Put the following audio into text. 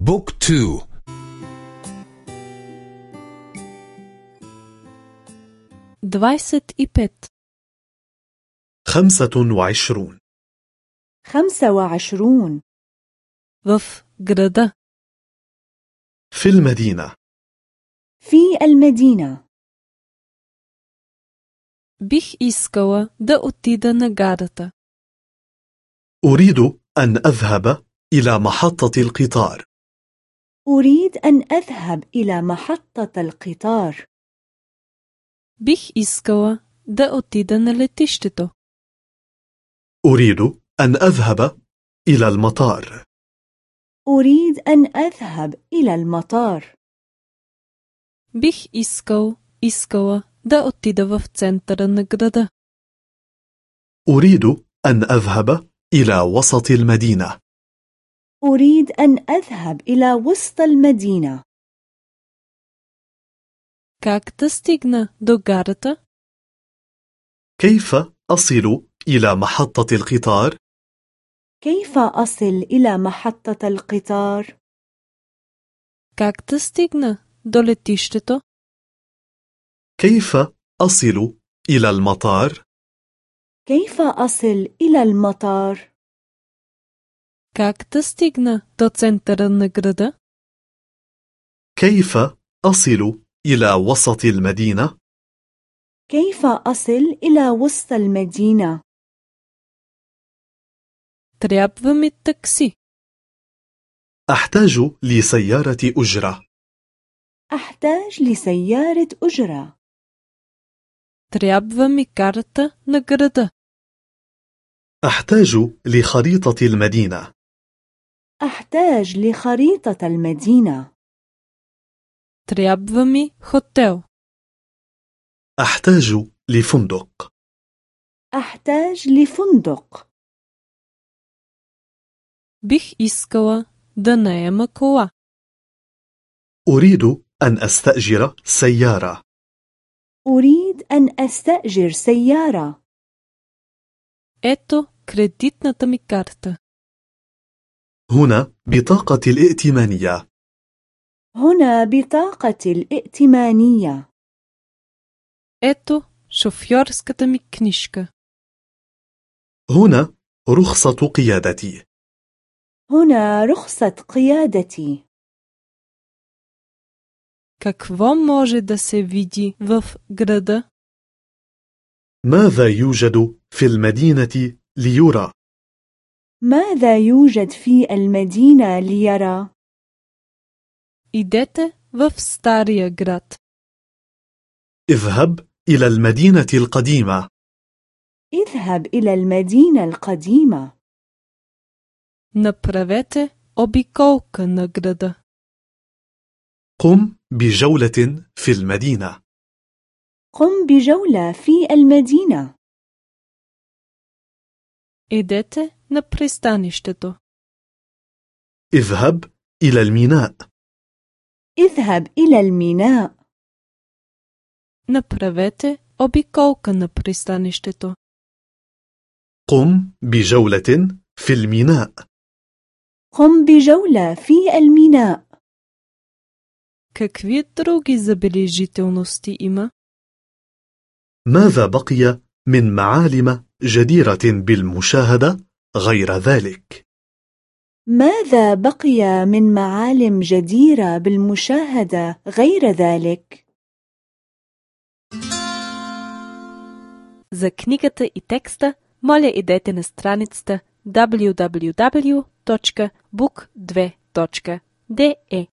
book two двайсет и пет خمسة وعشرون. خمسة وعشرون. в града في المدينة. في المدينة. бих искал да отида на гарата أريد أن أذهب إلى محطة القطار. أريد أن أذهب إلى محطة القطار Бих искала да отида на летището. أريد أن أذهب إلى المطار أريد أن أذهب إلى المطار Бих искал, искала да отида в центъра на града. أريد أن أذهب إلى وسط المدينة أريد أن أذهب إلى وسط المدينة Как да стигна до гарата? كيف أصل إلى محطة القطار؟ كيف أصل إلى محطة القطار؟ Как да стигна до летището? كيف أصل إلى المطار؟ كيف أصل إلى المطار؟ Как да стигна до центъра на града? كيف أصل إلى وسط المدينة؟ كيف أصل إلى وسط المدينة؟ Трябва ми такси. أحتاج لسيارة أجرة أحتاج لسيارة أجرة Трябва ми карта на града. أحتاج لخريطة المدينة أحتاج لخريطة المدينة Трябва ми хотел. أحتاج لفندق أحتاج لفندق Бих искала да наема кола. أريد أن أستأجر سيارة أريد أن أستأجر سيارة Ето кредитната ми карта. هنا بطاقة الائتمانية هنا بطاقة الائتمانية Ето шофьорската ми книжка. هنا رخصة قيادتي هنا رخصة قيادتي Какво може да се види в града? ماذا يوجد في المدينة ليرى؟ ماذا يوجد في المدينة ليرى؟ Идете в стария град. اذهب إلى المدينة القديمة اذهب إلى المدينة القديمة Направете обиколка на града. قم بجولة في المدينة قم بجولة في المدينة Идете на пристанището. اذهب إلى الميناء اذهب إلى الميناء Направете обиколка на пристанището. قم بجولة في الميناء قم بجولة في الميناء Какви други забележителности има? ماذا بقي من معالم جديرة بالمشاهدة غير ذلك؟ ماذا بقي من معالم جديرة بالمشاهدة غير ذلك؟ За книгата и текста, моля идете на страницата www.book2.de